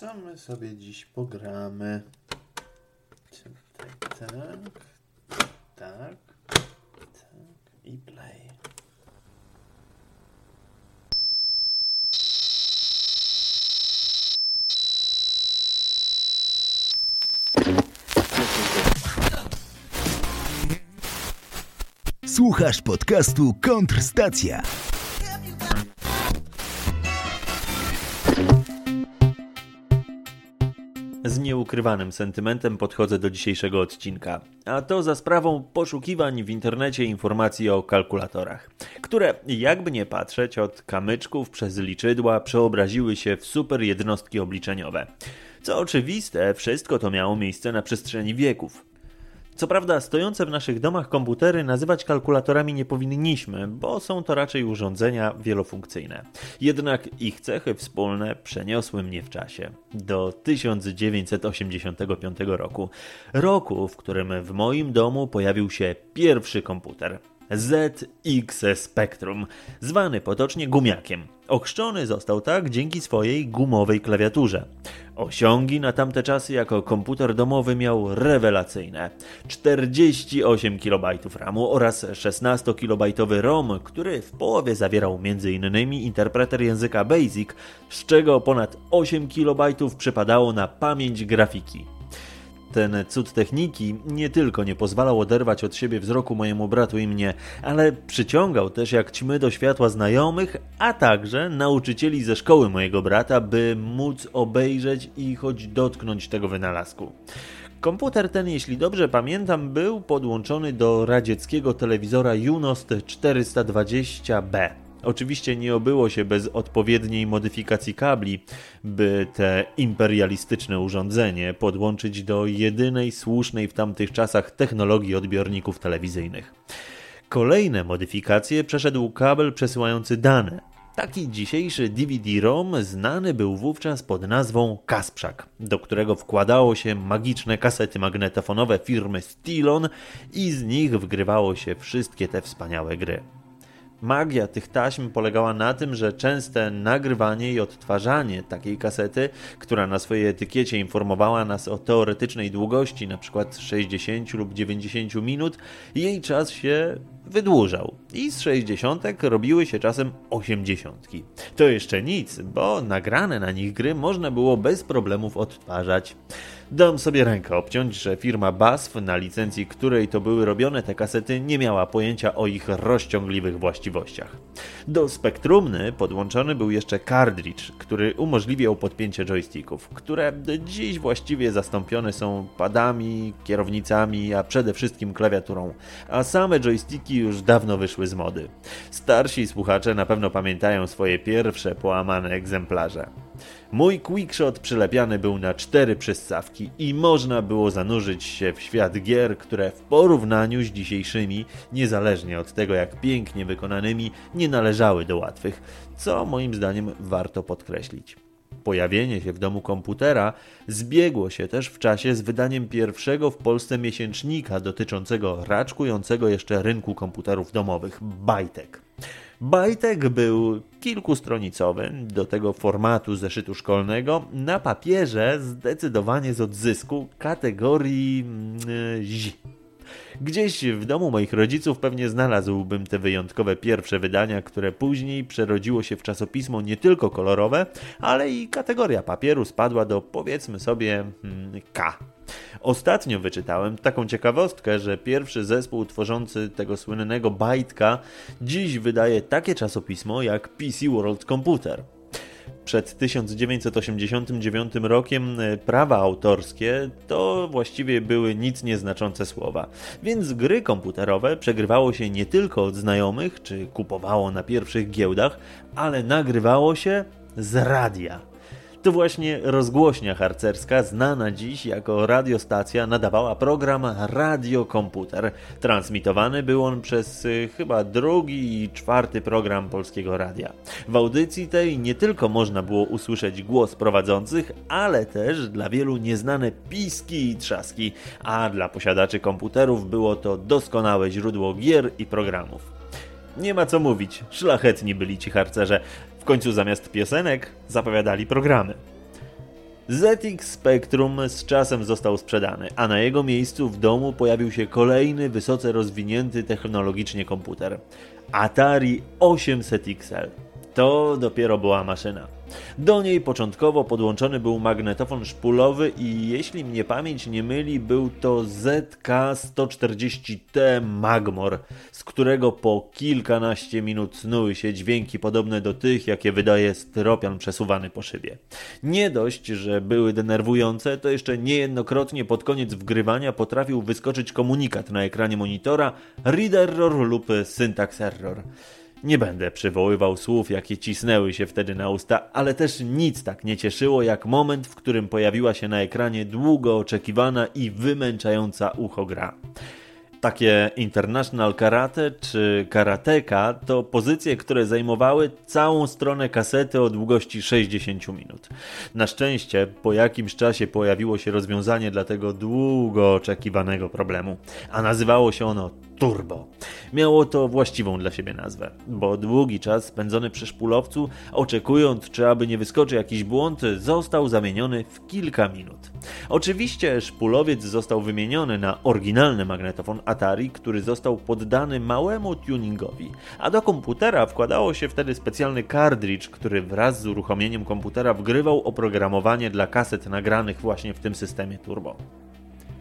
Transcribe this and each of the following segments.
co my sobie dziś pogramy? Tak, tak, tak, tak i play. Słuchasz podcastu Kontrstacja. Nieukrywanym sentymentem podchodzę do dzisiejszego odcinka, a to za sprawą poszukiwań w internecie informacji o kalkulatorach, które jakby nie patrzeć od kamyczków przez liczydła przeobraziły się w super jednostki obliczeniowe. Co oczywiste, wszystko to miało miejsce na przestrzeni wieków. Co prawda, stojące w naszych domach komputery nazywać kalkulatorami nie powinniśmy, bo są to raczej urządzenia wielofunkcyjne. Jednak ich cechy wspólne przeniosły mnie w czasie do 1985 roku, roku, w którym w moim domu pojawił się pierwszy komputer. ZX Spectrum, zwany potocznie gumiakiem. Ochrzczony został tak dzięki swojej gumowej klawiaturze. Osiągi na tamte czasy jako komputer domowy miał rewelacyjne. 48 KB RAMu oraz 16 KB ROM, który w połowie zawierał m.in. interpreter języka BASIC, z czego ponad 8 KB przypadało na pamięć grafiki. Ten cud techniki nie tylko nie pozwalał oderwać od siebie wzroku mojemu bratu i mnie, ale przyciągał też jak ćmy do światła znajomych, a także nauczycieli ze szkoły mojego brata, by móc obejrzeć i choć dotknąć tego wynalazku. Komputer ten, jeśli dobrze pamiętam, był podłączony do radzieckiego telewizora Junost 420B. Oczywiście nie obyło się bez odpowiedniej modyfikacji kabli, by te imperialistyczne urządzenie podłączyć do jedynej słusznej w tamtych czasach technologii odbiorników telewizyjnych. Kolejne modyfikacje przeszedł kabel przesyłający dane. Taki dzisiejszy DVD-ROM znany był wówczas pod nazwą Kasprzak, do którego wkładało się magiczne kasety magnetofonowe firmy Stilon i z nich wgrywało się wszystkie te wspaniałe gry. Magia tych taśm polegała na tym, że częste nagrywanie i odtwarzanie takiej kasety, która na swojej etykiecie informowała nas o teoretycznej długości, np. 60 lub 90 minut, jej czas się wydłużał i z 60 robiły się czasem 80. To jeszcze nic, bo nagrane na nich gry można było bez problemów odtwarzać. Dam sobie rękę obciąć, że firma BASF, na licencji której to były robione te kasety, nie miała pojęcia o ich rozciągliwych właściwościach. Do spektrumny podłączony był jeszcze cartridge, który umożliwiał podpięcie joysticków, które dziś właściwie zastąpione są padami, kierownicami, a przede wszystkim klawiaturą, a same joysticki już dawno wyszły z mody. Starsi słuchacze na pewno pamiętają swoje pierwsze połamane egzemplarze. Mój quickshot przylepiany był na cztery przystawki i można było zanurzyć się w świat gier, które w porównaniu z dzisiejszymi, niezależnie od tego jak pięknie wykonanymi, nie należały do łatwych, co moim zdaniem warto podkreślić. Pojawienie się w domu komputera zbiegło się też w czasie z wydaniem pierwszego w Polsce miesięcznika dotyczącego raczkującego jeszcze rynku komputerów domowych Bajtek. Bajtek był kilkustronicowy do tego formatu zeszytu szkolnego, na papierze zdecydowanie z odzysku kategorii yy, Z. Gdzieś w domu moich rodziców pewnie znalazłbym te wyjątkowe pierwsze wydania, które później przerodziło się w czasopismo nie tylko kolorowe, ale i kategoria papieru spadła do powiedzmy sobie hmm, K. Ostatnio wyczytałem taką ciekawostkę, że pierwszy zespół tworzący tego słynnego bajtka dziś wydaje takie czasopismo jak PC World Computer przed 1989 rokiem e, prawa autorskie to właściwie były nic nieznaczące słowa. Więc gry komputerowe przegrywało się nie tylko od znajomych, czy kupowało na pierwszych giełdach, ale nagrywało się z radia. To właśnie rozgłośnia harcerska, znana dziś jako radiostacja, nadawała program Radiokomputer. Transmitowany był on przez y, chyba drugi i czwarty program polskiego radia. W audycji tej nie tylko można było usłyszeć głos prowadzących, ale też dla wielu nieznane piski i trzaski, a dla posiadaczy komputerów było to doskonałe źródło gier i programów. Nie ma co mówić, szlachetni byli ci harcerze. Końcu zamiast piosenek zapowiadali programy. ZX Spectrum z czasem został sprzedany, a na jego miejscu w domu pojawił się kolejny wysoce rozwinięty technologicznie komputer Atari 800 XL. To dopiero była maszyna. Do niej początkowo podłączony był magnetofon szpulowy i jeśli mnie pamięć nie myli, był to ZK-140T Magmor, z którego po kilkanaście minut snuły się dźwięki podobne do tych, jakie wydaje styropian przesuwany po szybie. Nie dość, że były denerwujące, to jeszcze niejednokrotnie pod koniec wgrywania potrafił wyskoczyć komunikat na ekranie monitora Read Error lub Syntax Error. Nie będę przywoływał słów, jakie cisnęły się wtedy na usta, ale też nic tak nie cieszyło jak moment, w którym pojawiła się na ekranie długo oczekiwana i wymęczająca ucho gra. Takie International Karate czy Karateka to pozycje, które zajmowały całą stronę kasety o długości 60 minut. Na szczęście po jakimś czasie pojawiło się rozwiązanie dla tego długo oczekiwanego problemu, a nazywało się ono Turbo. Miało to właściwą dla siebie nazwę, bo długi czas spędzony przy szpulowcu, oczekując, czy aby nie wyskoczy jakiś błąd, został zamieniony w kilka minut. Oczywiście szpulowiec został wymieniony na oryginalny magnetofon Atari, który został poddany małemu tuningowi, a do komputera wkładało się wtedy specjalny kartridż, który wraz z uruchomieniem komputera wgrywał oprogramowanie dla kaset nagranych właśnie w tym systemie turbo.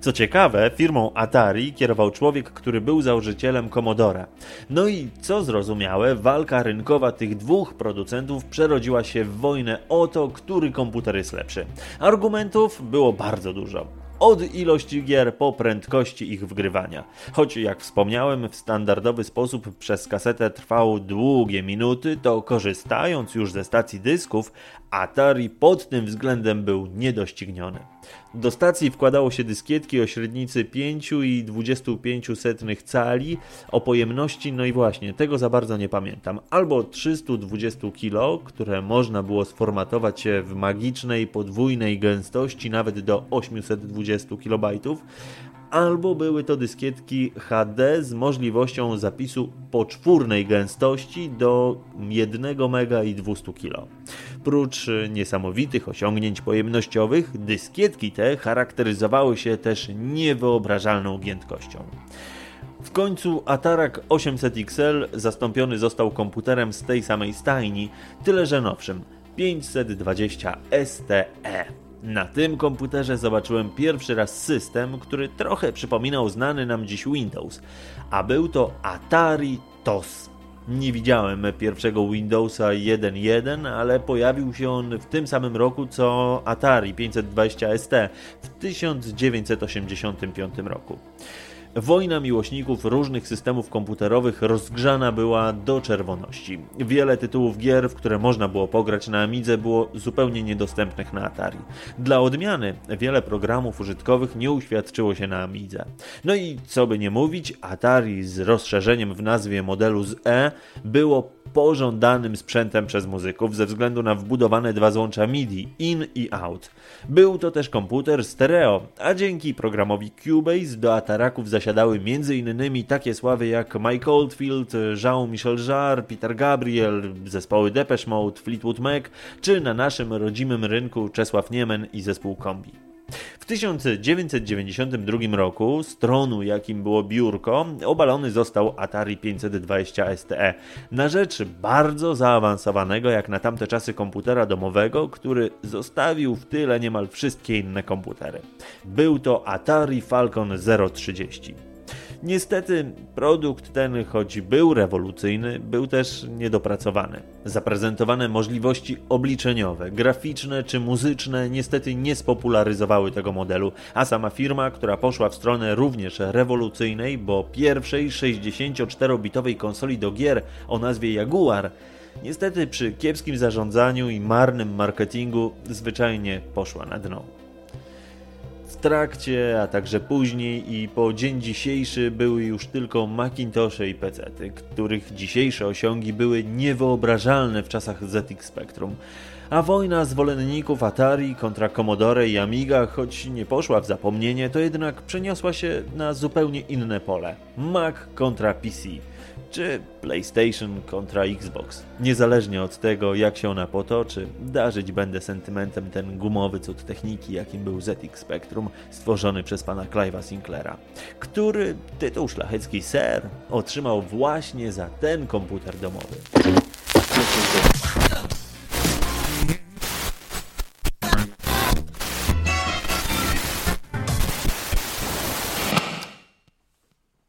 Co ciekawe, firmą Atari kierował człowiek, który był założycielem Commodore. No i co zrozumiałe, walka rynkowa tych dwóch producentów przerodziła się w wojnę o to, który komputer jest lepszy. Argumentów było bardzo dużo od ilości gier po prędkości ich wgrywania. Choć jak wspomniałem, w standardowy sposób przez kasetę trwał długie minuty, to korzystając już ze stacji dysków, Atari pod tym względem był niedościgniony. Do stacji wkładało się dyskietki o średnicy 5,25 cali, o pojemności, no i właśnie, tego za bardzo nie pamiętam, albo 320 kg, które można było sformatować w magicznej podwójnej gęstości nawet do 820 kB, albo były to dyskietki HD z możliwością zapisu poczwórnej gęstości do 1 MB i 200 kg. Prócz niesamowitych osiągnięć pojemnościowych, dyskietki te charakteryzowały się też niewyobrażalną giętkością. W końcu Atarak 800 XL zastąpiony został komputerem z tej samej stajni, tyle że nowszym 520 STE. Na tym komputerze zobaczyłem pierwszy raz system, który trochę przypominał znany nam dziś Windows, a był to Atari TOS. Nie widziałem pierwszego Windowsa 1.1, ale pojawił się on w tym samym roku co Atari 520 ST w 1985 roku. Wojna miłośników różnych systemów komputerowych rozgrzana była do czerwoności. Wiele tytułów gier, w które można było pograć na Amidze, było zupełnie niedostępnych na Atari. Dla odmiany, wiele programów użytkowych nie uświadczyło się na Amidze. No i co by nie mówić, Atari z rozszerzeniem w nazwie modelu z E było pożądanym sprzętem przez muzyków ze względu na wbudowane dwa złącza MIDI in i out. Był to też komputer stereo, a dzięki programowi Cubase do ataraków zasiadały m.in. takie sławy jak Mike Oldfield, Jean-Michel Jarre, Peter Gabriel, zespoły Depeche Mode, Fleetwood Mac, czy na naszym rodzimym rynku Czesław Niemen i zespół Kombi. W 1992 roku z tronu, jakim było biurko, obalony został Atari 520 STE na rzecz bardzo zaawansowanego jak na tamte czasy komputera domowego, który zostawił w tyle niemal wszystkie inne komputery. Był to Atari Falcon 030. Niestety produkt ten, choć był rewolucyjny, był też niedopracowany. Zaprezentowane możliwości obliczeniowe, graficzne czy muzyczne niestety nie spopularyzowały tego modelu, a sama firma, która poszła w stronę również rewolucyjnej, bo pierwszej 64-bitowej konsoli do gier o nazwie Jaguar, niestety przy kiepskim zarządzaniu i marnym marketingu zwyczajnie poszła na dno trakcie, a także później i po dzień dzisiejszy były już tylko Macintoshe i PC-ty, których dzisiejsze osiągi były niewyobrażalne w czasach ZX Spectrum. A wojna zwolenników Atari kontra Commodore i Amiga, choć nie poszła w zapomnienie, to jednak przeniosła się na zupełnie inne pole. Mac kontra PC. Czy PlayStation kontra Xbox. Niezależnie od tego, jak się ona potoczy, darzyć będę sentymentem ten gumowy cud techniki, jakim był ZX Spectrum, stworzony przez pana Clive'a Sinclaira, który tytuł szlachecki Ser otrzymał właśnie za ten komputer domowy.